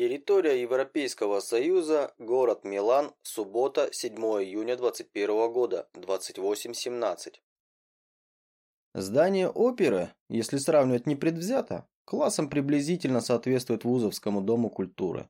Территория Европейского Союза, город Милан, суббота, 7 июня 21 года, 28.17. Здание оперы, если сравнивать непредвзято, классом приблизительно соответствует Вузовскому дому культуры.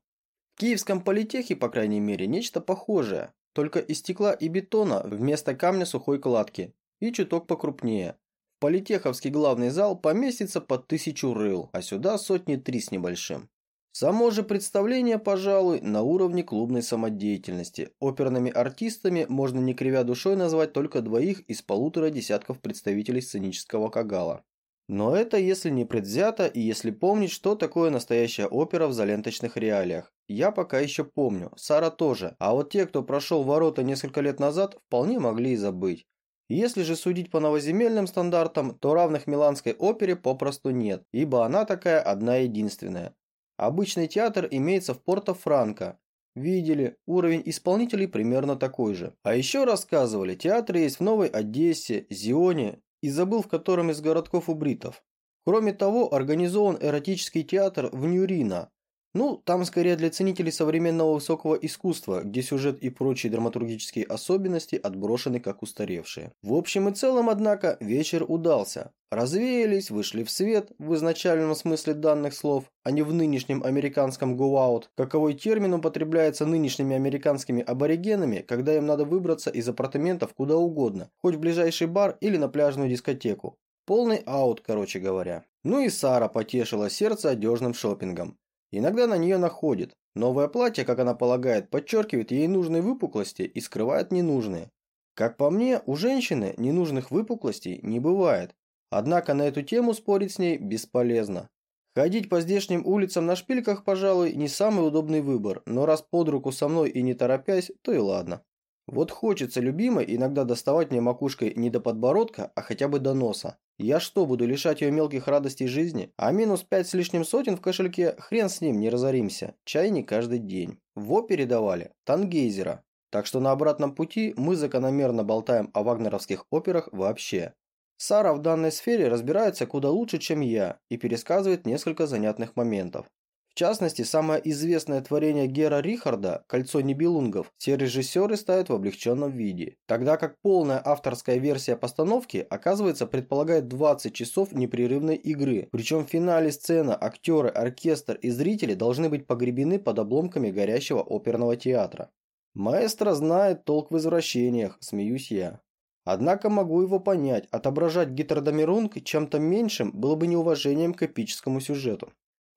В Киевском политехе, по крайней мере, нечто похожее, только из стекла и бетона вместо камня сухой кладки и чуток покрупнее. Политеховский главный зал поместится под тысячу рыл, а сюда сотни три с небольшим. Само же представление, пожалуй, на уровне клубной самодеятельности. Оперными артистами можно не кривя душой назвать только двоих из полутора десятков представителей сценического кагала. Но это если не предвзято и если помнить, что такое настоящая опера в заленточных реалиях. Я пока еще помню, Сара тоже, а вот те, кто прошел ворота несколько лет назад, вполне могли и забыть. Если же судить по новоземельным стандартам, то равных миланской опере попросту нет, ибо она такая одна единственная. Обычный театр имеется в Порто-Франко. Видели, уровень исполнителей примерно такой же. А еще рассказывали, театры есть в Новой Одессе, Зионе и забыл в котором из городков у бритов. Кроме того, организован эротический театр в Ньюрино, ну, там скорее для ценителей современного высокого искусства, где сюжет и прочие драматургические особенности отброшены как устаревшие. В общем и целом, однако, вечер удался. Развеялись, вышли в свет, в изначальном смысле данных слов, а не в нынешнем американском go out, каковой термин употребляется нынешними американскими аборигенами, когда им надо выбраться из апартаментов куда угодно, хоть в ближайший бар или на пляжную дискотеку. Полный аут, короче говоря. Ну и Сара потешила сердце одежным шопингом. Иногда на нее находит. Новое платье, как она полагает, подчеркивает ей нужные выпуклости и скрывает ненужные. Как по мне, у женщины ненужных выпуклостей не бывает. Однако на эту тему спорить с ней бесполезно. Ходить по здешним улицам на шпильках, пожалуй, не самый удобный выбор, но раз под руку со мной и не торопясь, то и ладно. Вот хочется любимой иногда доставать мне макушкой не до подбородка, а хотя бы до носа. Я что, буду лишать ее мелких радостей жизни? А минус пять с лишним сотен в кошельке, хрен с ним, не разоримся. Чай не каждый день. В опере давали Тангейзера. Так что на обратном пути мы закономерно болтаем о вагнеровских операх вообще. Сара в данной сфере разбирается куда лучше, чем я, и пересказывает несколько занятных моментов. Частности, самое известное творение Гера Рихарда «Кольцо небелунгов» все режиссеры ставят в облегченном виде, тогда как полная авторская версия постановки, оказывается, предполагает 20 часов непрерывной игры, причем в финале сцена, актеры, оркестр и зрители должны быть погребены под обломками горящего оперного театра. Маэстро знает толк в извращениях, смеюсь я. Однако могу его понять, отображать Гитердамирунг чем-то меньшим было бы неуважением к эпическому сюжету.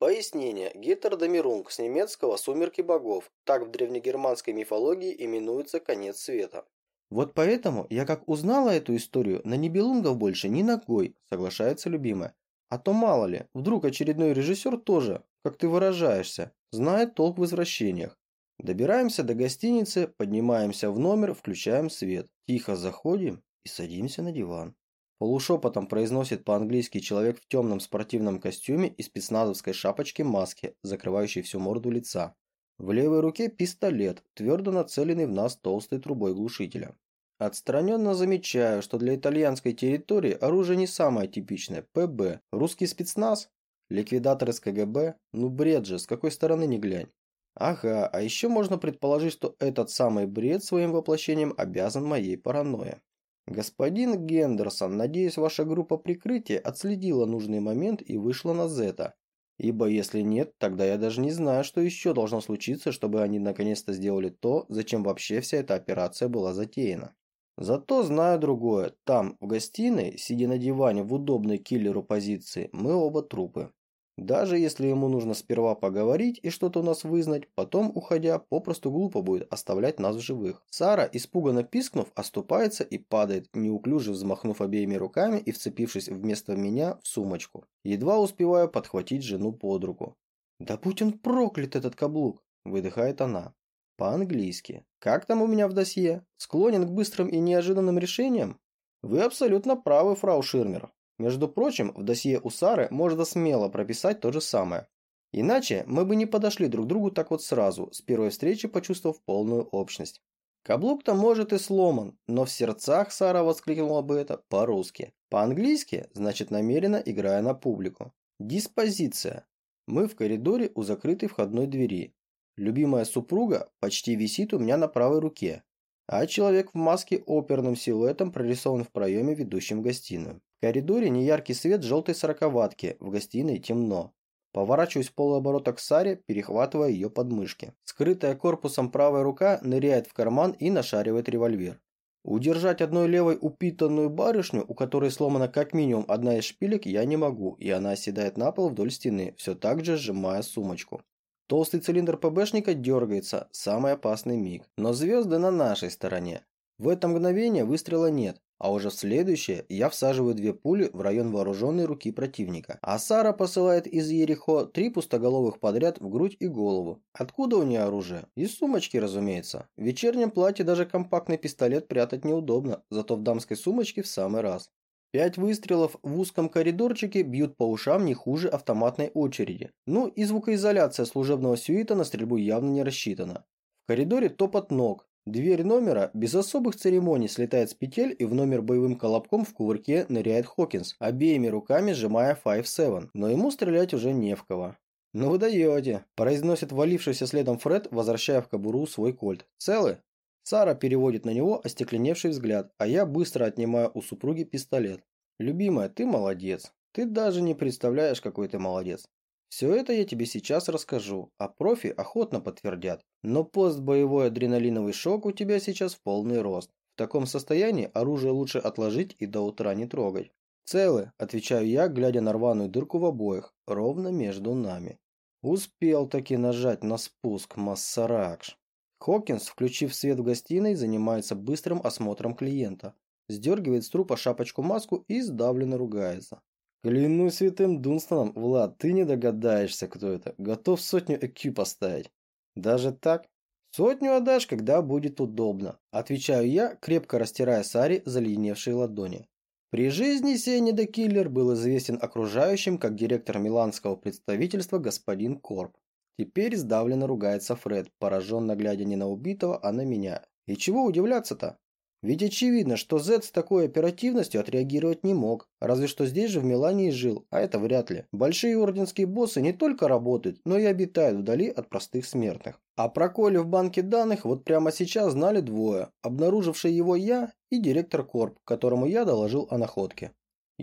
Пояснение. Гитердамирунг с немецкого «Сумерки богов». Так в древнегерманской мифологии именуется конец света. Вот поэтому я как узнала эту историю, на Нибелунгов больше ни ногой, соглашается любимая. А то мало ли, вдруг очередной режиссер тоже, как ты выражаешься, знает толк в возвращениях. Добираемся до гостиницы, поднимаемся в номер, включаем свет. Тихо заходим и садимся на диван. Полушепотом произносит по-английски человек в темном спортивном костюме и спецназовской шапочке-маске, закрывающей всю морду лица. В левой руке пистолет, твердо нацеленный в нас толстой трубой глушителя. Отстраненно замечаю, что для итальянской территории оружие не самое типичное. ПБ. Русский спецназ? Ликвидатор из КГБ? Ну бред же, с какой стороны не глянь. Ага, а еще можно предположить, что этот самый бред своим воплощением обязан моей паранойе. «Господин Гендерсон, надеюсь, ваша группа прикрытия отследила нужный момент и вышла на Зета. Ибо если нет, тогда я даже не знаю, что еще должно случиться, чтобы они наконец-то сделали то, зачем вообще вся эта операция была затеяна. Зато знаю другое. Там, в гостиной, сидя на диване в удобной киллеру позиции, мы оба трупы. Даже если ему нужно сперва поговорить и что-то у нас вызнать, потом, уходя, попросту глупо будет оставлять нас в живых. Сара, испуганно пискнув, оступается и падает, неуклюже взмахнув обеими руками и вцепившись вместо меня в сумочку. Едва успеваю подхватить жену под руку. «Да будь он проклят, этот каблук!» – выдыхает она. По-английски. «Как там у меня в досье? Склонен к быстрым и неожиданным решениям?» «Вы абсолютно правы, фрау Ширмер. Между прочим, в досье у Сары можно смело прописать то же самое. Иначе мы бы не подошли друг другу так вот сразу, с первой встречи почувствовав полную общность. Каблук-то может и сломан, но в сердцах Сара воскликнула бы это по-русски. По-английски, значит намеренно играя на публику. Диспозиция. Мы в коридоре у закрытой входной двери. Любимая супруга почти висит у меня на правой руке, а человек в маске оперным силуэтом прорисован в проеме, ведущем в гостиную. В коридоре неяркий свет желтой сороковатки, в гостиной темно. Поворачиваюсь полуоборота к Саре, перехватывая ее подмышки. Скрытая корпусом правая рука ныряет в карман и нашаривает револьвер. Удержать одной левой упитанную барышню, у которой сломана как минимум одна из шпилек, я не могу, и она оседает на пол вдоль стены, все так же сжимая сумочку. Толстый цилиндр ПБшника дергается, самый опасный миг. Но звезды на нашей стороне. В это мгновение выстрела нет, а уже в следующее я всаживаю две пули в район вооруженной руки противника. А Сара посылает из Ерехо три пустоголовых подряд в грудь и голову. Откуда у нее оружие? Из сумочки, разумеется. В вечернем платье даже компактный пистолет прятать неудобно, зато в дамской сумочке в самый раз. Пять выстрелов в узком коридорчике бьют по ушам не хуже автоматной очереди. Ну и звукоизоляция служебного сюита на стрельбу явно не рассчитана. В коридоре топот ног. Дверь номера без особых церемоний слетает с петель и в номер боевым колобком в кувырке ныряет Хокинс, обеими руками сжимая 5-7, но ему стрелять уже не в кого. «Ну вы даете», – произносит валившийся следом Фред, возвращая в кобуру свой кольт. «Целы?» Сара переводит на него остекленевший взгляд, а я быстро отнимаю у супруги пистолет. «Любимая, ты молодец. Ты даже не представляешь, какой ты молодец. Все это я тебе сейчас расскажу, а профи охотно подтвердят. Но постбоевой адреналиновый шок у тебя сейчас в полный рост. В таком состоянии оружие лучше отложить и до утра не трогать. Целы, отвечаю я, глядя на рваную дырку в обоих, ровно между нами. Успел таки нажать на спуск Массаракш. Хокинс, включив свет в гостиной, занимается быстрым осмотром клиента. Сдергивает с трупа шапочку-маску и сдавленно ругается. «Клянусь святым Дунстоном, Влад, ты не догадаешься, кто это. Готов сотню ЭКЮ поставить». «Даже так?» «Сотню отдашь, когда будет удобно», – отвечаю я, крепко растирая Сари заледеневшие ладони. При жизни сей недокиллер был известен окружающим как директор миланского представительства господин Корп. Теперь сдавленно ругается Фред, пораженно глядя не на убитого, а на меня. И чего удивляться-то? Ведь очевидно, что Зет с такой оперативностью отреагировать не мог. Разве что здесь же в Милане и жил, а это вряд ли. Большие орденские боссы не только работают, но и обитают вдали от простых смертных. А про Колю в банке данных вот прямо сейчас знали двое. Обнаруживший его я и директор Корп, которому я доложил о находке.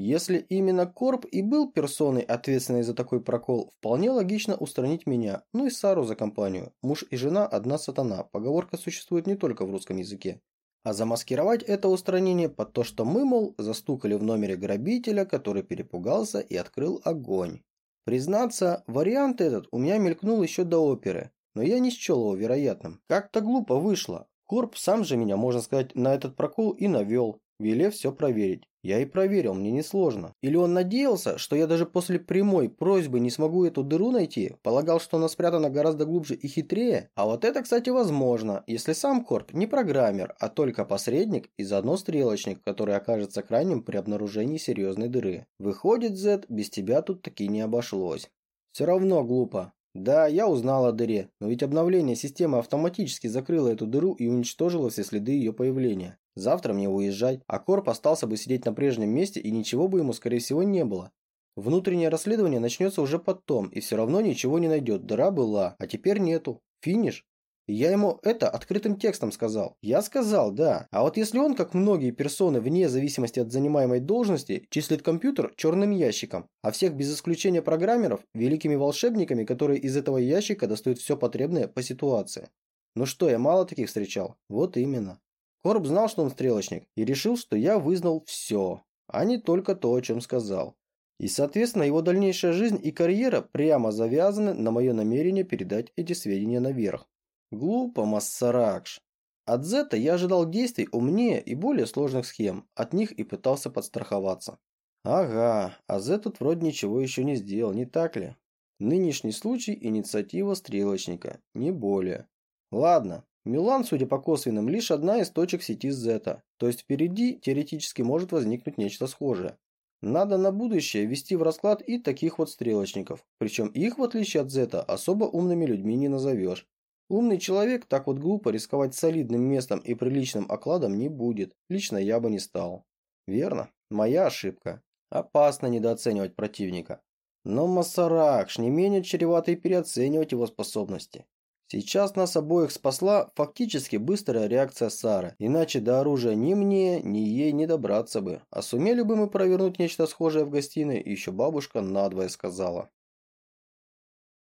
Если именно Корп и был персоной, ответственной за такой прокол, вполне логично устранить меня, ну и Сару за компанию. Муж и жена – одна сатана, поговорка существует не только в русском языке. А замаскировать это устранение под то, что мы, мол, застукали в номере грабителя, который перепугался и открыл огонь. Признаться, вариант этот у меня мелькнул еще до оперы, но я не счел его вероятным. Как-то глупо вышло. Корп сам же меня, можно сказать, на этот прокол и навел велев все проверить. Я и проверил, мне несложно. Или он надеялся, что я даже после прямой просьбы не смогу эту дыру найти, полагал, что она спрятана гораздо глубже и хитрее? А вот это, кстати, возможно, если сам Корп не программер, а только посредник и заодно стрелочник, который окажется крайним при обнаружении серьезной дыры. Выходит, Зет, без тебя тут таки не обошлось. Все равно глупо. Да, я узнал о дыре, но ведь обновление системы автоматически закрыло эту дыру и уничтожило все следы ее появления. Завтра мне уезжать, а Корп остался бы сидеть на прежнем месте и ничего бы ему, скорее всего, не было. Внутреннее расследование начнется уже потом, и все равно ничего не найдет. Дыра была, а теперь нету. Финиш. Я ему это открытым текстом сказал. Я сказал, да. А вот если он, как многие персоны, вне зависимости от занимаемой должности, числит компьютер черным ящиком, а всех без исключения программеров – великими волшебниками, которые из этого ящика достают все потребное по ситуации. Ну что, я мало таких встречал? Вот именно. Корб знал, что он стрелочник, и решил, что я вызнал все, а не только то, о чем сказал. И, соответственно, его дальнейшая жизнь и карьера прямо завязаны на мое намерение передать эти сведения наверх. Глупо, Массаракш. От Зета я ожидал действий умнее и более сложных схем, от них и пытался подстраховаться. Ага, а Зет тут вроде ничего еще не сделал, не так ли? Нынешний случай – инициатива стрелочника, не более. Ладно, Милан, судя по косвенным, лишь одна из точек сети Зета, то есть впереди теоретически может возникнуть нечто схожее. Надо на будущее ввести в расклад и таких вот стрелочников, причем их, в отличие от Зета, особо умными людьми не назовешь. Умный человек так вот глупо рисковать солидным местом и приличным окладом не будет, лично я бы не стал. Верно, моя ошибка. Опасно недооценивать противника. Но Масаракш не менее чревато переоценивать его способности. Сейчас нас обоих спасла фактически быстрая реакция Сары, иначе до оружия ни мне, ни ей не добраться бы. А сумели бы мы провернуть нечто схожее в гостиной, еще бабушка надвое сказала.